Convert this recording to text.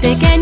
pequeño.